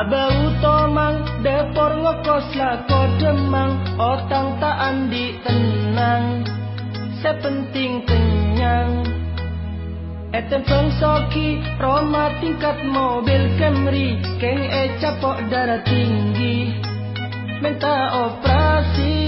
Abau tomang depor lah lako demang. Otang tak andi tenang Sepenting kenyang. Eten soki Roma tingkat mobil Camry Keng ecapok darah tinggi. Minta operasi.